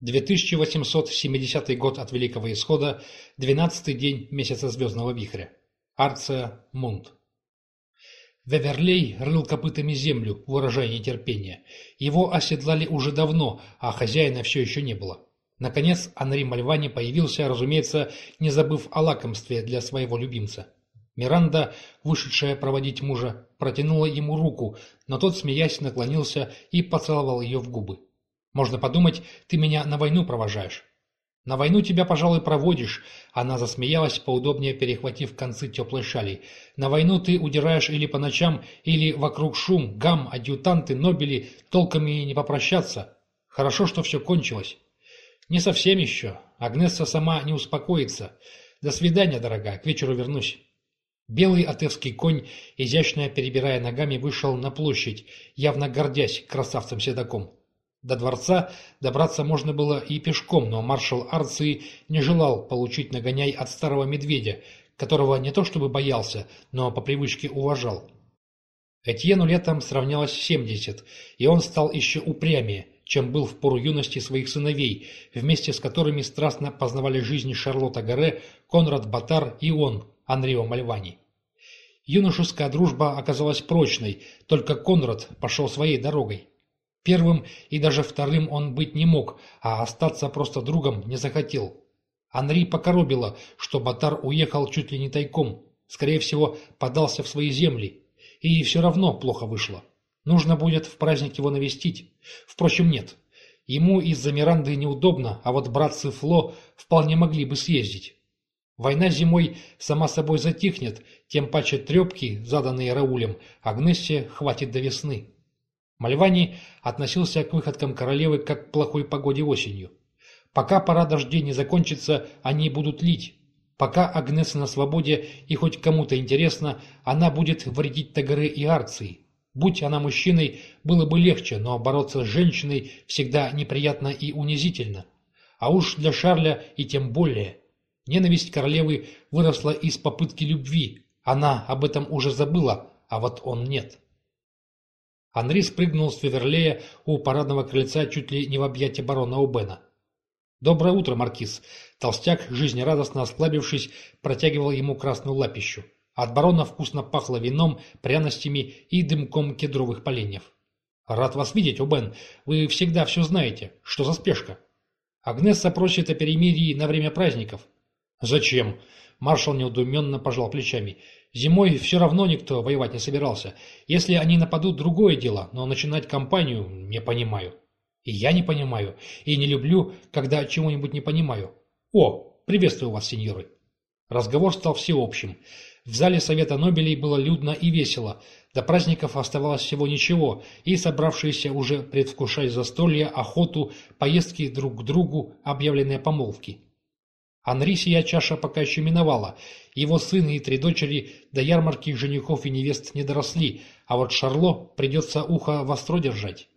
2870 год от Великого Исхода, 12 день месяца Звездного Вихря. Арция Мунт. Веверлей рыл копытами землю, выражая нетерпение. Его оседлали уже давно, а хозяина все еще не было. Наконец Анри Мальвани появился, разумеется, не забыв о лакомстве для своего любимца. Миранда, вышедшая проводить мужа, протянула ему руку, но тот, смеясь, наклонился и поцеловал ее в губы. Можно подумать, ты меня на войну провожаешь. На войну тебя, пожалуй, проводишь. Она засмеялась, поудобнее перехватив концы теплой шали. На войну ты удираешь или по ночам, или вокруг шум, гам, адъютанты, нобели, толком и не попрощаться. Хорошо, что все кончилось. Не совсем еще. Агнесса сама не успокоится. До свидания, дорогая, к вечеру вернусь. Белый отевский конь, изящно перебирая ногами, вышел на площадь, явно гордясь красавцем-седаком. До дворца добраться можно было и пешком, но маршал Арции не желал получить нагоняй от старого медведя, которого не то чтобы боялся, но по привычке уважал. Этьену летом сравнялось семьдесят, и он стал еще упрямее, чем был в пору юности своих сыновей, вместе с которыми страстно познавали жизнь Шарлотта Гаре, Конрад Батар и он, Анрио Мальвани. Юношеская дружба оказалась прочной, только Конрад пошел своей дорогой. Первым и даже вторым он быть не мог, а остаться просто другом не захотел. Анри покоробило, что Батар уехал чуть ли не тайком, скорее всего, подался в свои земли. И все равно плохо вышло. Нужно будет в праздник его навестить. Впрочем, нет. Ему из-за Миранды неудобно, а вот братцы Фло вполне могли бы съездить. Война зимой сама собой затихнет, тем паче трепки, заданные Раулем, Агнессе хватит до весны. Мальвани относился к выходкам королевы как к плохой погоде осенью. Пока пора дождей не закончится, они будут лить. Пока Агнеса на свободе и хоть кому-то интересно, она будет вредить Тагары и Арции. Будь она мужчиной, было бы легче, но бороться с женщиной всегда неприятно и унизительно. А уж для Шарля и тем более. Ненависть королевы выросла из попытки любви. Она об этом уже забыла, а вот он нет. Анри спрыгнул с Феверлея у парадного крыльца чуть ли не в объятия барона Убена. «Доброе утро, Маркиз!» Толстяк, жизнерадостно осклабившись, протягивал ему красную лапищу. От барона вкусно пахло вином, пряностями и дымком кедровых поленьев. «Рад вас видеть, Убен. Вы всегда все знаете. Что за спешка?» «Агнесса просит о перемирии на время праздников». «Зачем?» Маршал неудуменно пожал плечами. Зимой все равно никто воевать не собирался. Если они нападут, другое дело, но начинать кампанию не понимаю. И я не понимаю, и не люблю, когда чего-нибудь не понимаю. О, приветствую вас, сеньоры. Разговор стал всеобщим. В зале Совета Нобелей было людно и весело. До праздников оставалось всего ничего, и собравшиеся уже предвкушали застолье, охоту, поездки друг к другу, объявленные помолвки. Анри сия чаша пока еще миновала. Его сын и три дочери до ярмарки женихов и невест не доросли, а вот Шарло придется ухо востро держать.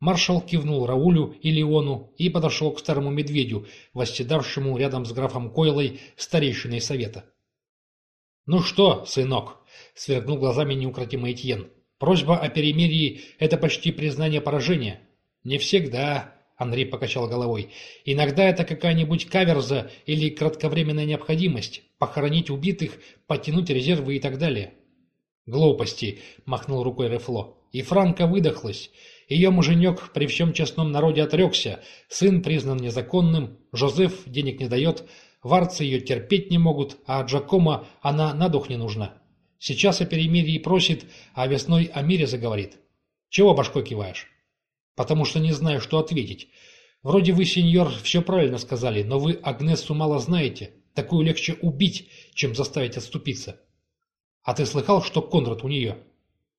Маршал кивнул Раулю и Леону и подошел к старому медведю, восседавшему рядом с графом Койлой, старейшиной совета. «Ну что, сынок?» — свергнул глазами неукротимый Этьен. «Просьба о перемирии — это почти признание поражения». «Не всегда», Андрей покачал головой. «Иногда это какая-нибудь каверза или кратковременная необходимость. Похоронить убитых, подтянуть резервы и так далее». «Глупости», — махнул рукой Рефло. «И Франка выдохлась. Ее муженек при всем честном народе отрекся. Сын признан незаконным, Жозеф денег не дает, варцы ее терпеть не могут, а Джакома она на дух не нужна. Сейчас о перемирии просит, а весной о мире заговорит. Чего башкой киваешь?» Потому что не знаю, что ответить. Вроде вы, сеньор, все правильно сказали, но вы Агнесу мало знаете. Такую легче убить, чем заставить отступиться. А ты слыхал, что Конрад у нее?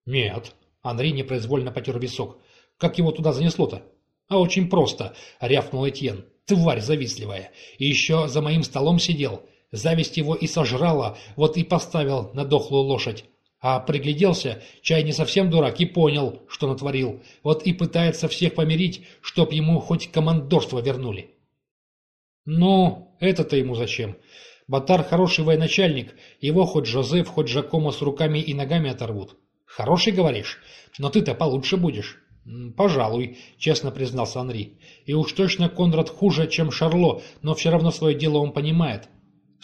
Нет. Андрей непроизвольно потер висок. Как его туда занесло-то? А очень просто, рявкнул Этьен. Тварь завистливая. И еще за моим столом сидел. Зависть его и сожрала, вот и поставил на дохлую лошадь. А пригляделся, чай не совсем дурак, и понял, что натворил. Вот и пытается всех помирить, чтоб ему хоть командорство вернули. Ну, это-то ему зачем? Батар хороший военачальник, его хоть Жозеф, хоть Жакома с руками и ногами оторвут. Хороший, говоришь? Но ты-то получше будешь. «Пожалуй», — честно признался Анри. «И уж точно Конрад хуже, чем Шарло, но все равно свое дело он понимает».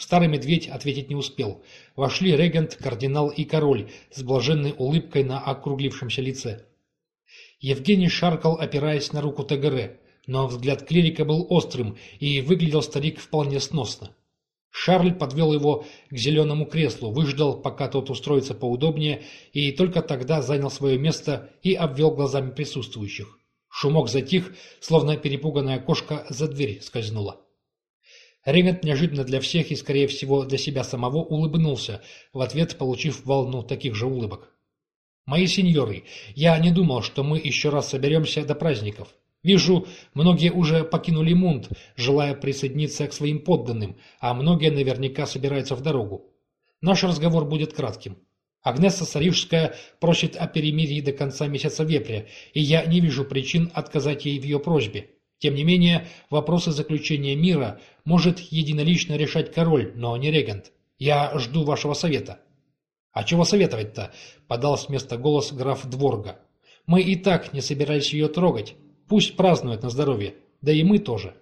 Старый медведь ответить не успел. Вошли регент, кардинал и король с блаженной улыбкой на округлившемся лице. Евгений шаркал, опираясь на руку ТГР, но взгляд клирика был острым, и выглядел старик вполне сносно. Шарль подвел его к зеленому креслу, выждал, пока тот устроится поудобнее, и только тогда занял свое место и обвел глазами присутствующих. Шумок затих, словно перепуганная кошка за дверь скользнула. Регент неожиданно для всех и, скорее всего, для себя самого улыбнулся, в ответ получив волну таких же улыбок. «Мои сеньоры, я не думал, что мы еще раз соберемся до праздников. Вижу, многие уже покинули Мунт, желая присоединиться к своим подданным, а многие наверняка собираются в дорогу. Наш разговор будет кратким. Агнеса Сарижская просит о перемирии до конца месяца вепря, и я не вижу причин отказать ей в ее просьбе. Тем не менее, вопросы заключения мира может единолично решать король, но не регент. Я жду вашего совета. А чего советовать-то? Подал с места голос граф Дворга. Мы и так не собирались ее трогать. Пусть празднует на здоровье, да и мы тоже.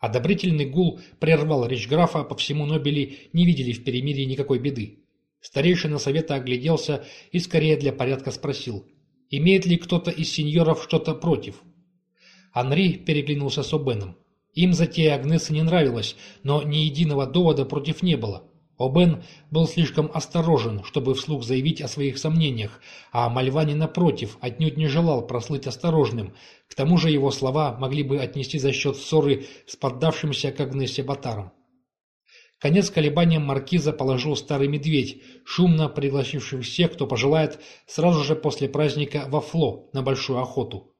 Одобрительный гул прервал речь графа, по всему Нобели не видели в перемирии никакой беды. Старейшина совета огляделся и скорее для порядка спросил, имеет ли кто-то из сеньоров что-то против. Анри переглянулся с Обеном. Им затея Агнесы не нравилась, но ни единого довода против не было. Обен был слишком осторожен, чтобы вслух заявить о своих сомнениях, а Мальвани, напротив, отнюдь не желал прослыть осторожным. К тому же его слова могли бы отнести за счет ссоры с поддавшимся к Агнесе Батаром. Конец колебаниям маркиза положил старый медведь, шумно пригласивший всех, кто пожелает, сразу же после праздника во Фло на большую охоту.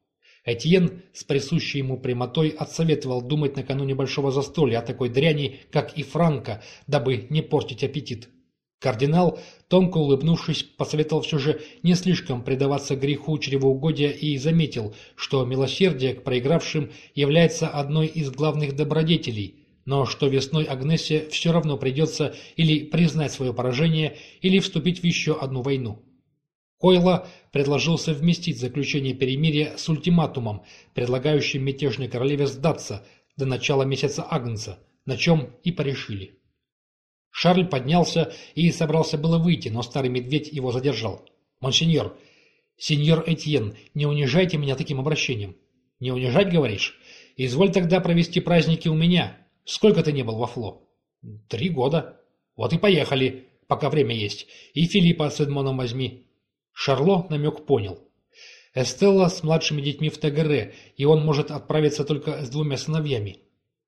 Этьен с присущей ему прямотой отсоветовал думать накануне большого застолья о такой дряни, как и Франко, дабы не портить аппетит. Кардинал, тонко улыбнувшись, посоветовал все же не слишком предаваться греху чревоугодия и заметил, что милосердие к проигравшим является одной из главных добродетелей, но что весной Агнессе все равно придется или признать свое поражение, или вступить в еще одну войну. Койла предложил совместить заключение перемирия с ультиматумом, предлагающим мятежной королеве сдаться до начала месяца Агнца, на чем и порешили. Шарль поднялся и собрался было выйти, но старый медведь его задержал. «Монсеньор, сеньор Этьен, не унижайте меня таким обращением». «Не унижать, говоришь? Изволь тогда провести праздники у меня. Сколько ты не был во Фло?» «Три года». «Вот и поехали, пока время есть. И Филиппа с Эдмоном возьми. Шарло намек понял. Эстелла с младшими детьми в ТГР, и он может отправиться только с двумя сыновьями.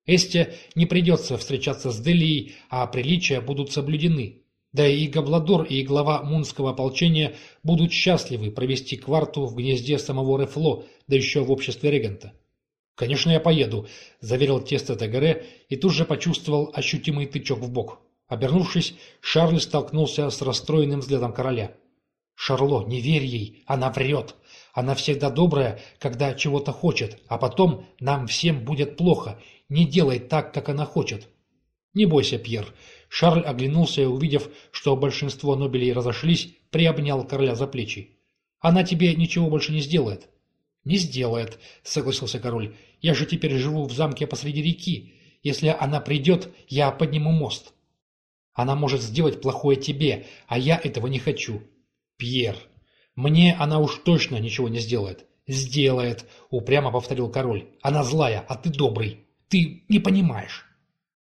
Эсте не придется встречаться с Делией, а приличия будут соблюдены. Да и Габладор, и глава мунского ополчения будут счастливы провести кварту в гнезде самого Рефло, да еще в обществе регента. «Конечно, я поеду», – заверил тесто ТГР и тут же почувствовал ощутимый тычок в бок. Обернувшись, Шарль столкнулся с расстроенным взглядом короля. Шарло, не верь ей, она врет. Она всегда добрая, когда чего-то хочет, а потом нам всем будет плохо. Не делай так, как она хочет. Не бойся, Пьер. Шарль оглянулся и, увидев, что большинство Нобелей разошлись, приобнял короля за плечи. Она тебе ничего больше не сделает. Не сделает, согласился король. Я же теперь живу в замке посреди реки. Если она придет, я подниму мост. Она может сделать плохое тебе, а я этого не хочу. «Пьер, мне она уж точно ничего не сделает». «Сделает», — упрямо повторил король. «Она злая, а ты добрый. Ты не понимаешь».